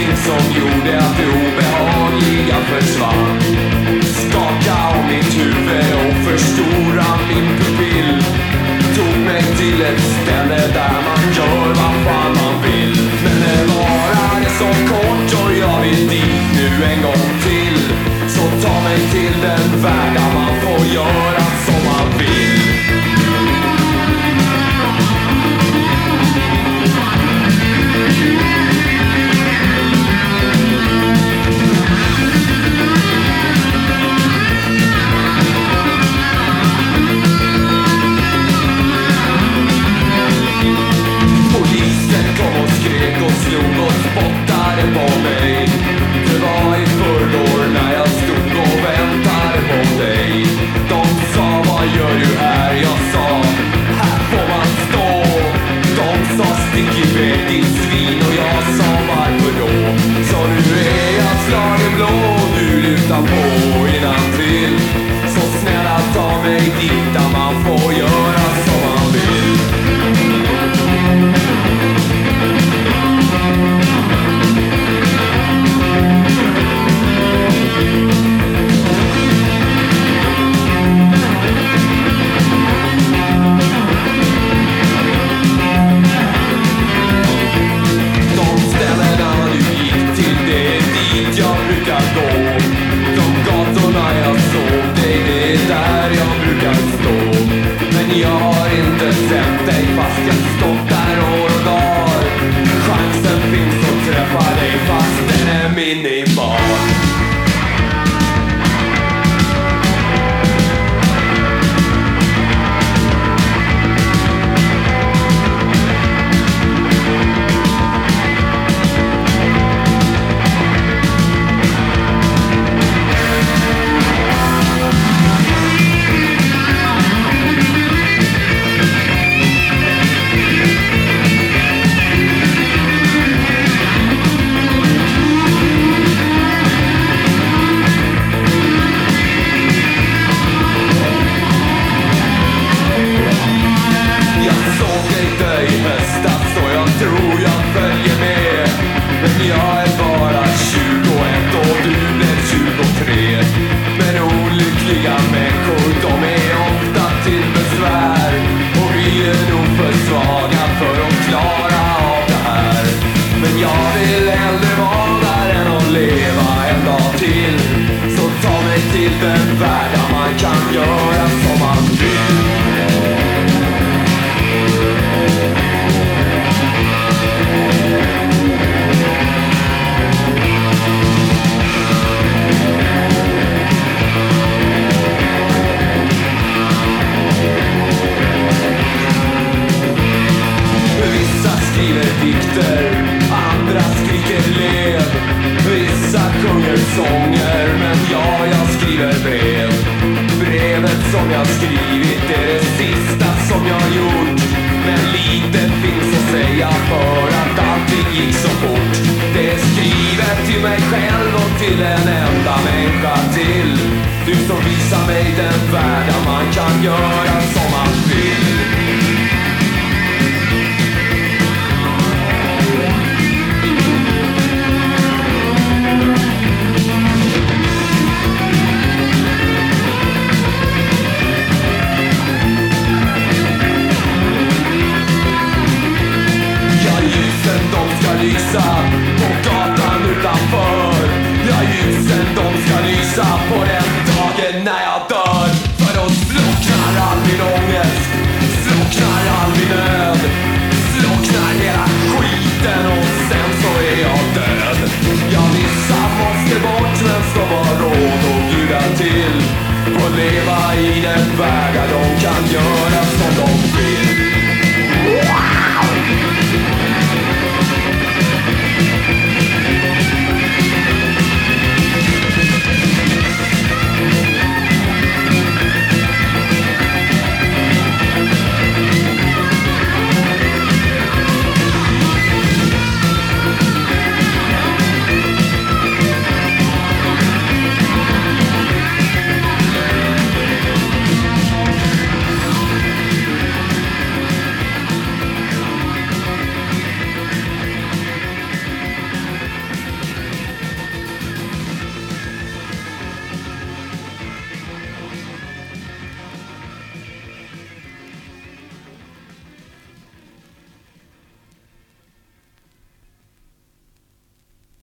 någonting som gjorde att det obehagliga försvann. Skaka om mitt huvud och förstora min pupill. Tog mig till ett ställe där man gör vad fan sett dig. Fast jag stått där år och dag. vill hellre vara där än att leva en dag till. Så ta mig till den värld där man kan göra jag skrivit är det sista som jag gjort. Men lite finns att säga för att allting gick så fort. Det är skrivet till mig själv och till en enda människa till. Du som visar mig den värld man kan göra vagalume